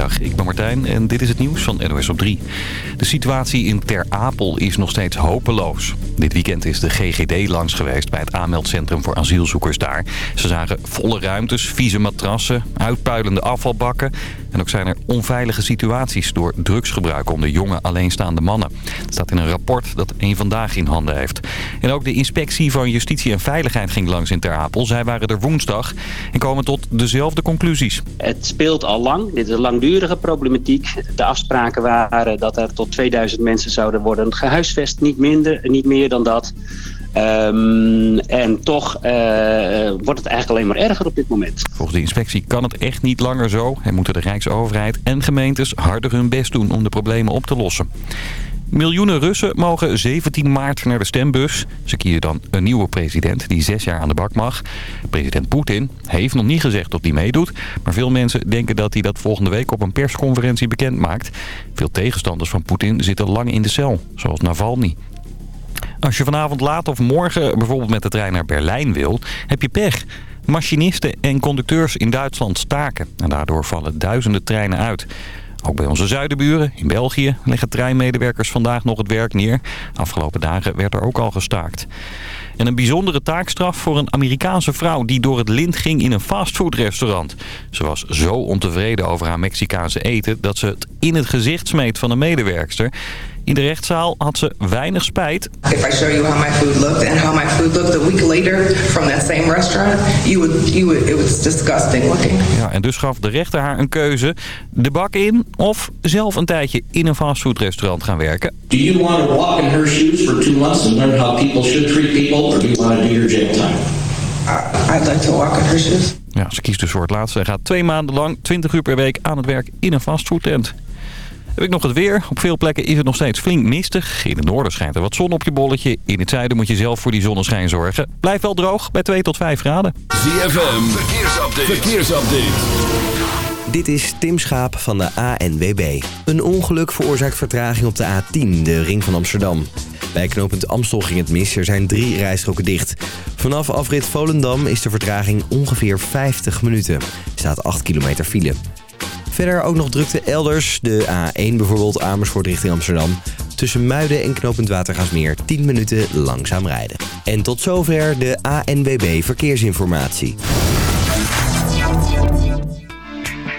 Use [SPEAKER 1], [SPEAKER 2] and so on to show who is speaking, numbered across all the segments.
[SPEAKER 1] Ik ben Martijn en dit is het nieuws van NOS op 3. De situatie in Ter Apel is nog steeds hopeloos. Dit weekend is de GGD langs geweest bij het aanmeldcentrum voor asielzoekers daar. Ze zagen volle ruimtes, vieze matrassen, uitpuilende afvalbakken... en ook zijn er onveilige situaties door drugsgebruik onder jonge alleenstaande mannen. Het staat in een rapport dat één Vandaag in handen heeft. En ook de inspectie van Justitie en Veiligheid ging langs in Ter Apel. Zij waren er woensdag en komen tot dezelfde conclusies.
[SPEAKER 2] Het speelt al lang. Dit is een langdurige problematiek. De afspraken waren dat er tot 2000 mensen zouden worden gehuisvest. Niet, minder, niet meer dan dat. Um, en toch uh, wordt het eigenlijk alleen maar erger op dit moment.
[SPEAKER 1] Volgens de inspectie kan het echt niet langer zo. En moeten de Rijksoverheid en gemeentes harder hun best doen om de problemen op te lossen. Miljoenen Russen mogen 17 maart naar de stembus. Ze kiezen dan een nieuwe president die zes jaar aan de bak mag. President Poetin heeft nog niet gezegd of hij meedoet. Maar veel mensen denken dat hij dat volgende week op een persconferentie bekend maakt. Veel tegenstanders van Poetin zitten lang in de cel, zoals Navalny. Als je vanavond laat of morgen bijvoorbeeld met de trein naar Berlijn wil, heb je pech. Machinisten en conducteurs in Duitsland staken. En daardoor vallen duizenden treinen uit. Ook bij onze zuidenburen, in België, leggen treinmedewerkers vandaag nog het werk neer. Afgelopen dagen werd er ook al gestaakt. En een bijzondere taakstraf voor een Amerikaanse vrouw die door het lint ging in een fastfoodrestaurant. Ze was zo ontevreden over haar Mexicaanse eten dat ze het in het gezicht smeet van een medewerkster. In de rechtszaal had ze weinig spijt.
[SPEAKER 3] If I show you how my food looked and how my food looked a week later from that same restaurant, you would, you would, it was disgusting looking.
[SPEAKER 1] Ja, en dus gaf de rechter haar een keuze. De bak in of zelf een tijdje in een fastfoodrestaurant gaan werken.
[SPEAKER 4] Do you want to walk in her shoes for two months and learn how people should treat people? Or do you want to do your jail time?
[SPEAKER 3] I'd like to walk in her shoes.
[SPEAKER 1] Ja, ze kiest dus voor het laatste en gaat twee maanden lang 20 uur per week aan het werk in een fastfoodtent. Heb ik nog het weer. Op veel plekken is het nog steeds flink mistig. In het noorden schijnt er wat zon op je bolletje. In het zuiden moet je zelf voor die zonneschijn zorgen. Blijf wel droog bij 2 tot 5 graden.
[SPEAKER 5] ZFM, verkeersupdate. verkeersupdate.
[SPEAKER 6] Dit is Tim Schaap van de ANWB. Een ongeluk veroorzaakt vertraging op de A10, de ring van Amsterdam. Bij knooppunt Amstel ging het mis. Er zijn drie rijstroken dicht. Vanaf afrit Volendam is de vertraging ongeveer 50 minuten. Er staat 8 kilometer file. Verder ook nog drukte elders. De A1 bijvoorbeeld Amersfoort richting Amsterdam. Tussen Muiden en knooppunt Watergaasmeer 10 minuten langzaam rijden. En tot zover de ANWB Verkeersinformatie.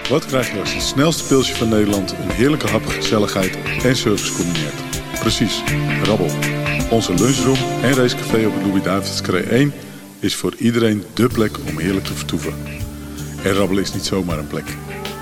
[SPEAKER 7] Wat krijg je als het snelste pilsje van Nederland... een heerlijke hap, gezelligheid en service combineert? Precies, rabbel. Onze lunchroom en racecafé op het Louis-David's 1... is voor iedereen dé plek om heerlijk te vertoeven. En rabbelen is niet zomaar een plek.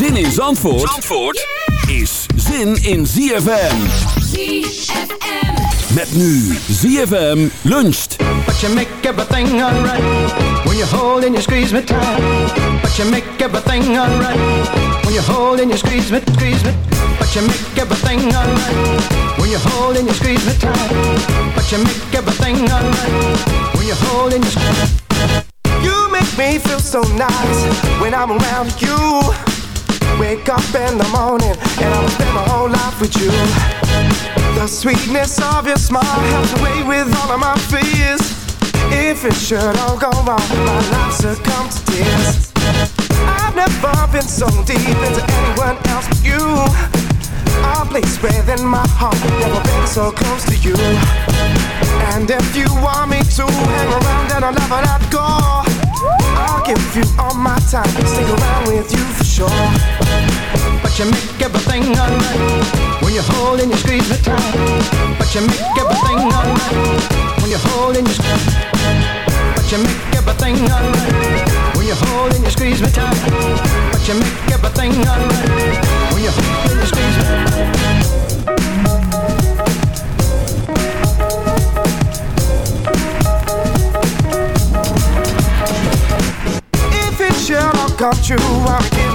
[SPEAKER 5] Zin in Zandvoort, Zandvoort is zin in ZFM.
[SPEAKER 8] ZFM.
[SPEAKER 5] Met nu ZFM luncht.
[SPEAKER 9] But you make everything alright when you hold and you squeeze me tight. But you make everything alright when you hold and you squeeze me, squeeze me. But you make everything alright when you hold and you squeeze me tight. But you make everything alright when you hold and you squeeze me.
[SPEAKER 10] You make me feel so nice when I'm around you. Wake up in the morning and I'll spend my whole life with you. The sweetness of your smile helps away with all of my fears. If it should all go wrong, my life succumbs to tears. I've never been so deep into anyone else but you. A place within my heart, never been so close to you. And if you want me to hang around and I'll never let go. I'll give you all my time, stick around with you for sure.
[SPEAKER 9] But you make everything alright when you hold and you squeeze me tight. But you make everything alright when you hold and you squeeze. But you make everything alright. When you hold and you squeeze me tight, but you make everything alright. When you hold and you squeeze me
[SPEAKER 10] If it shall I'll give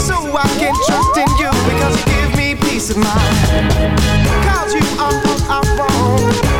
[SPEAKER 10] So I can trust in you because you give me peace of mind. Cause you are all I want,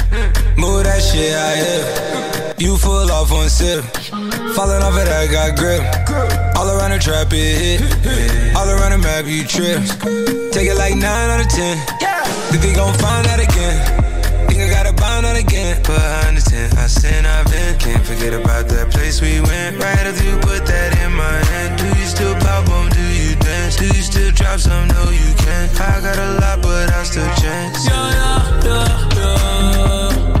[SPEAKER 11] Move that shit out here. You full off one sip. Falling off it, I got grip. All around the trap, it hit. All around the map, you trip. Take it like 9 out of 10. Think they gon' find that again. Think I gotta bind out again. Behind the tent, I sin, I've been. Can't forget about that place we went. Right after you put that in my hand. Do you still pop on? Do you dance? Do you still drop some? No, you can't. I got a lot, but I still chance.
[SPEAKER 12] Yeah, yeah, yeah, yeah.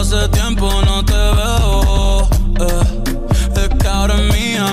[SPEAKER 12] Hace tiempo no te veo. Eh. Que ahora es mía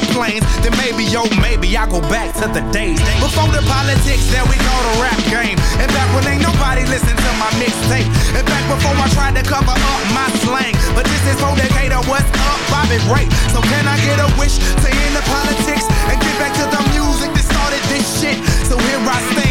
[SPEAKER 10] planes, then maybe, yo, maybe I go back to the days before the politics that we call the rap game. And back when ain't nobody listened to my mixtape. And back before I tried to cover up my slang. But this is for Decatur, what's up, Bobby Ray? So can I get a wish to end the politics and get back to the music that started this shit? So here I stand.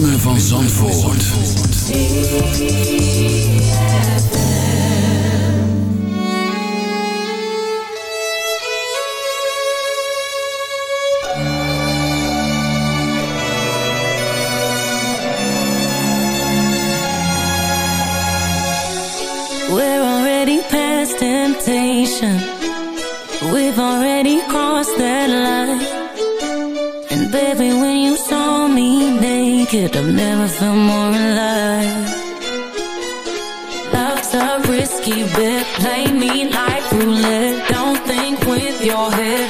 [SPEAKER 5] ritme van Zandvoort.
[SPEAKER 13] We're already past temptation. We've already crossed that line. And baby, when you saw me there like I've never felt more alive. Love's a risky bet, play me like roulette. Don't think with your head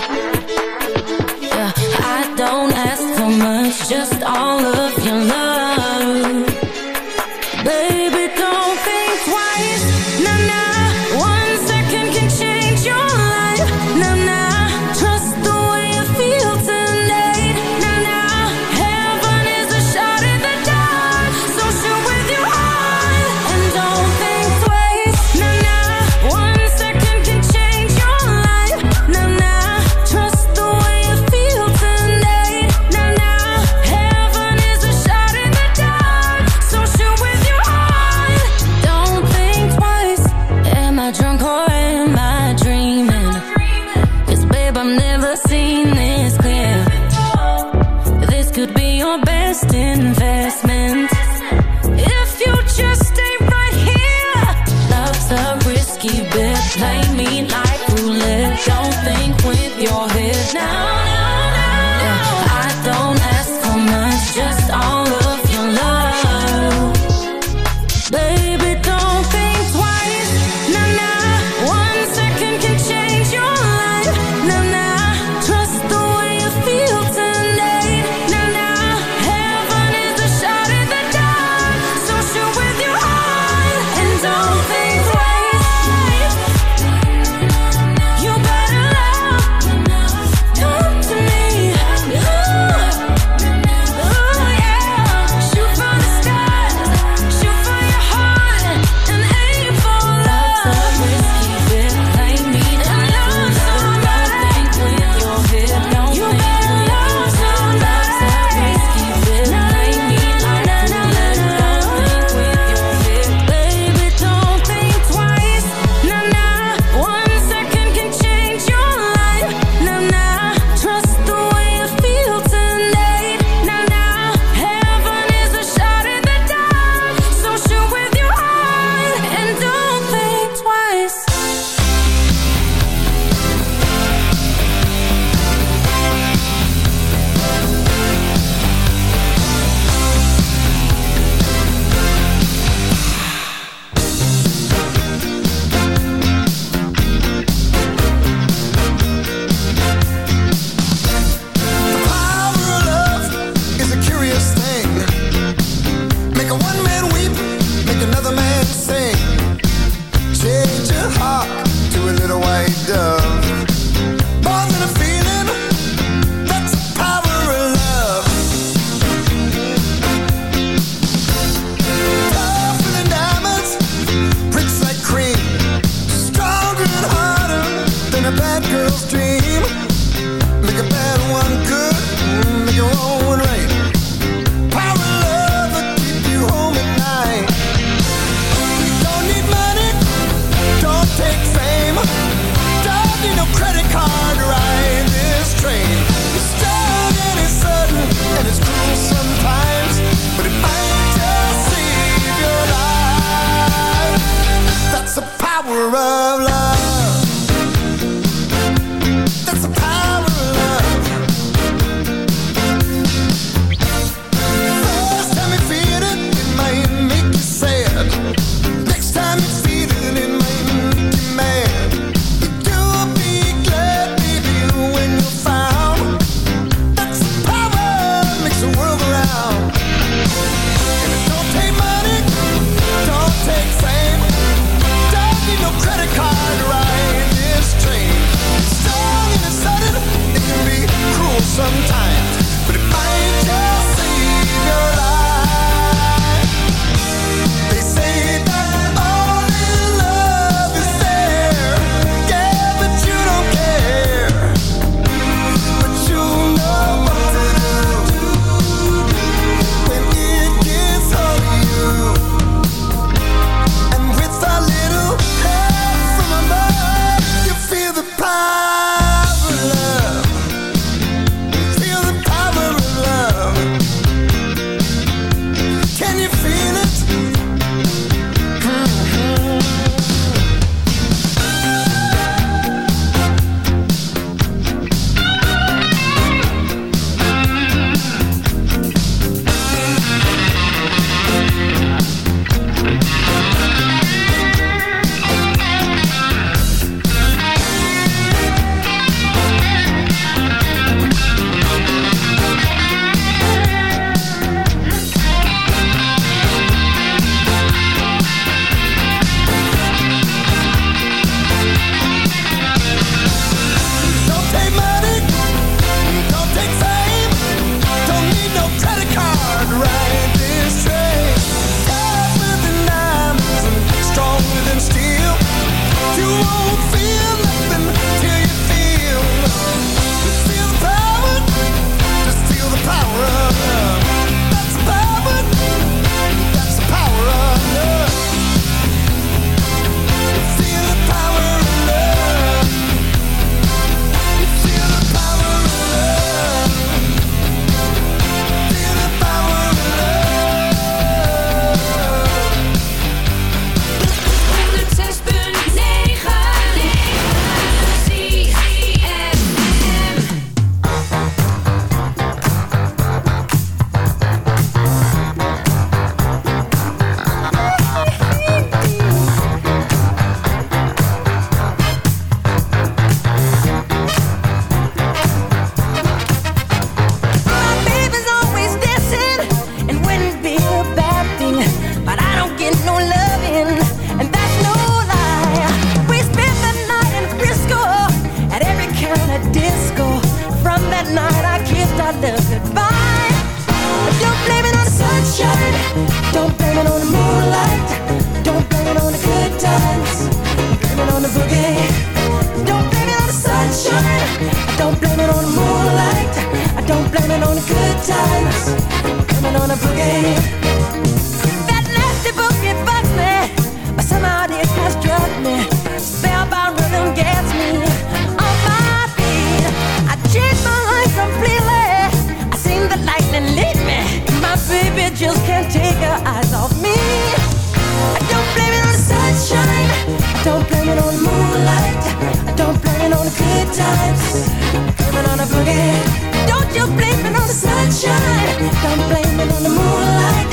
[SPEAKER 14] times. It on the boogie. Don't you blame it on the sunshine. Don't blame it on the moonlight.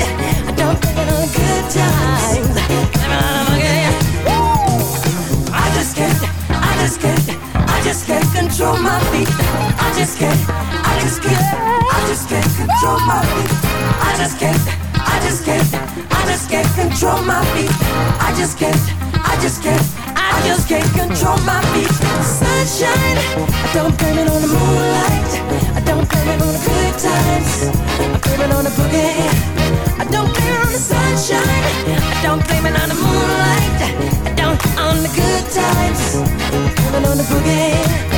[SPEAKER 14] Don't blame it on the good times. It on the boogie. Woo! I just can't. I just can't. I just can't control my feet. I just can't. I just can't. I just can't control my feet. I just can't. I just can't. I just can't control my feet. I just can't. I just can't. I just can't control my feet. Sunshine. I don't blame it on the moonlight. I don't blame it on the good times. I blame it on the boogie. I don't blame it on the sunshine. I don't blame it on the moonlight. I don't on the good times. I blame it on the boogie.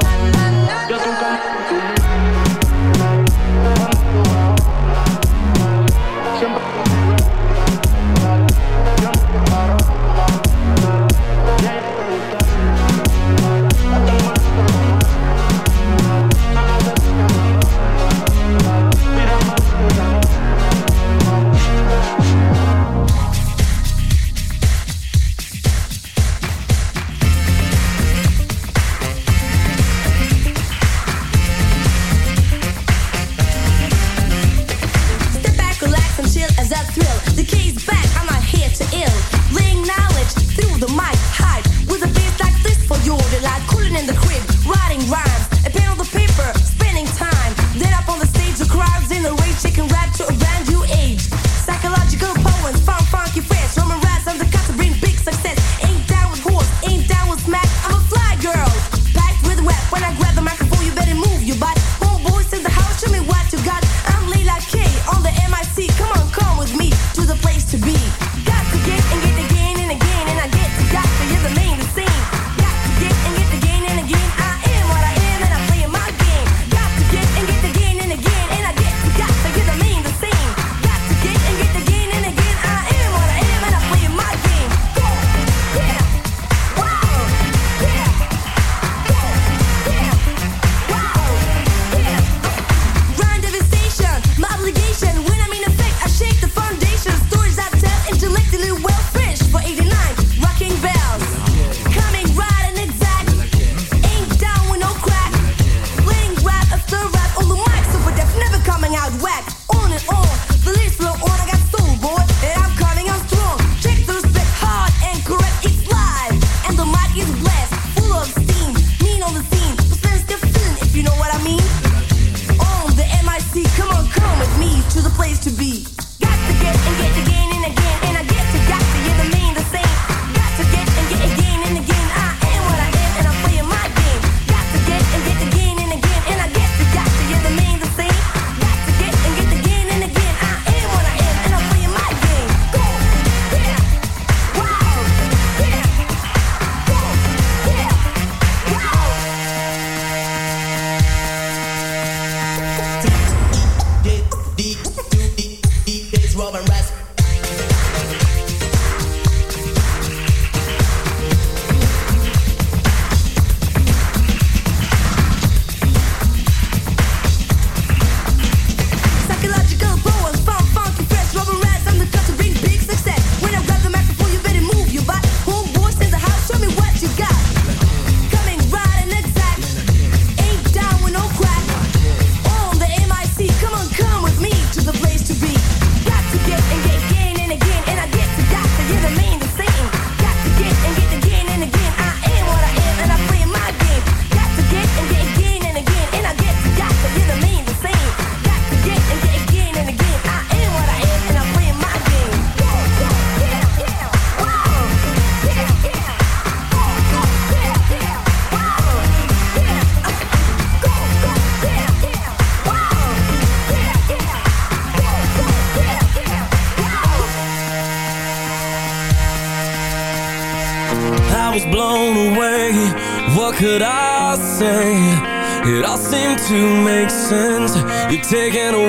[SPEAKER 15] Taking.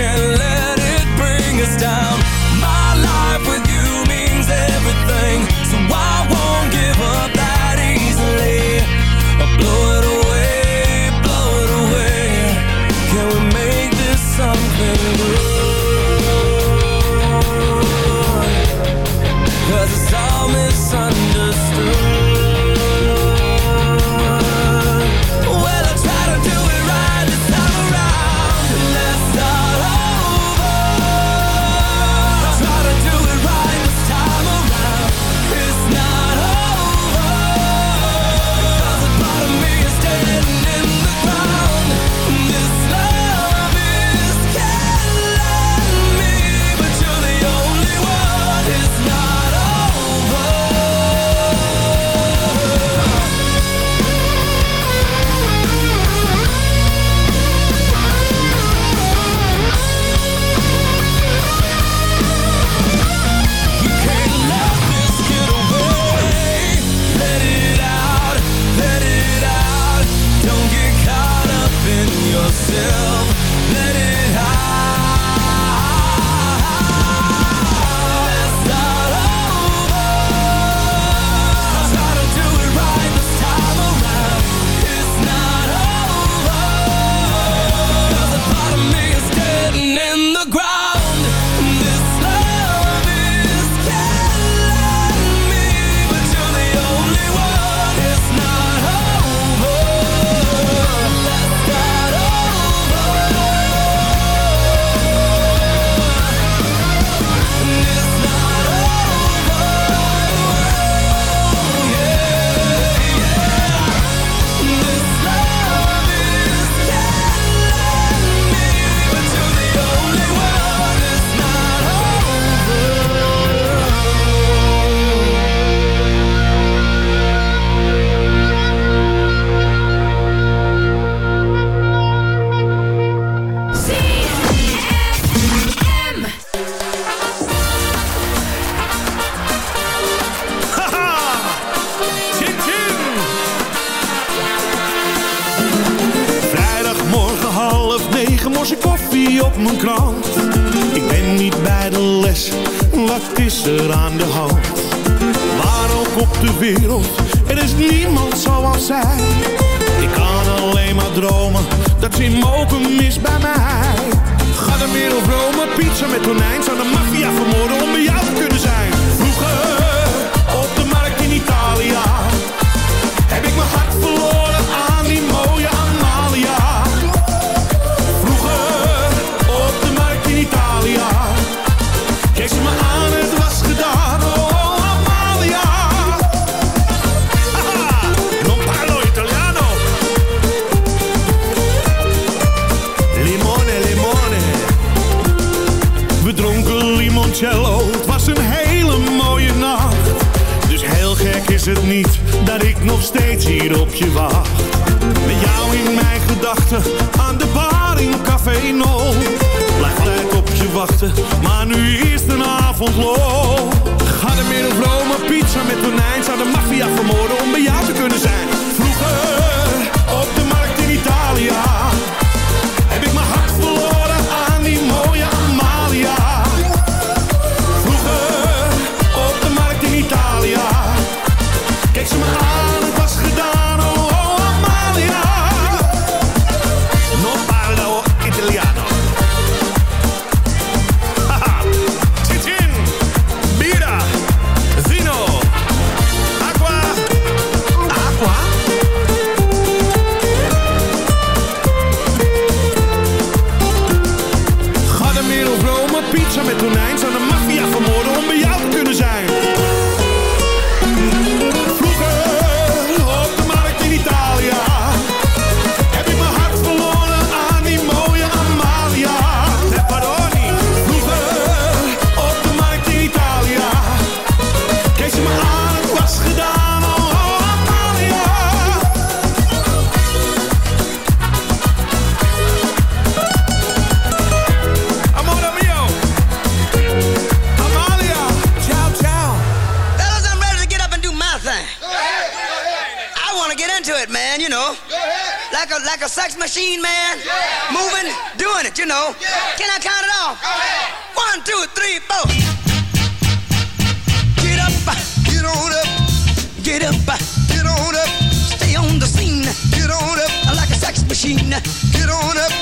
[SPEAKER 15] can
[SPEAKER 16] aan de bar in Café No. Blijf tijd op je wachten, maar nu is de avond lo. Ga de meer een pizza met tonijn. Zou de maffia vermoorden om bij jou te kunnen zijn? Vroeger
[SPEAKER 17] Yeah. Can I count it off? Go ahead. One, two, three, four. Get up, get on up, get up, get on up. Stay on the scene. Get on up like a sex machine. Get on up,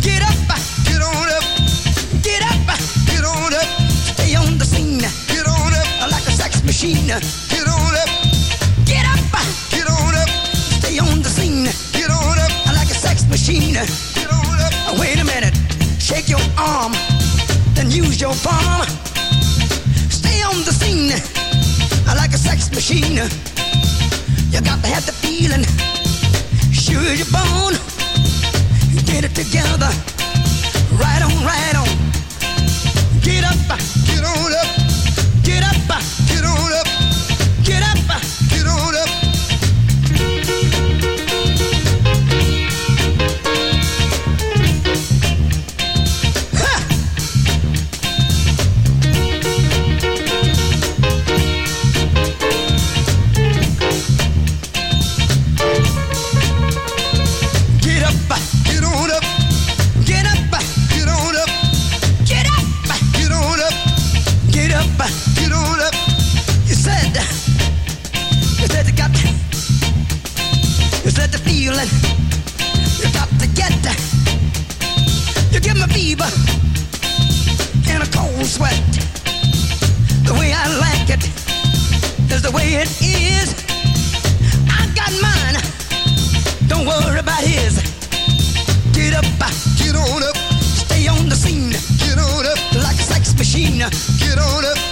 [SPEAKER 17] get up, get on up, get up, get on up. Stay on the scene. Get on up like a sex machine. Get on. Shake your arm, then use your palm. Stay on the scene like a sex machine. You got to have the feeling, sure your bone. Get it together, right on, right on. Get up, get on up, get up, get on up. it is. I got mine. Don't worry about his. Get up, uh, get on up. Stay on the scene. Get on up like a sex machine. Get on up.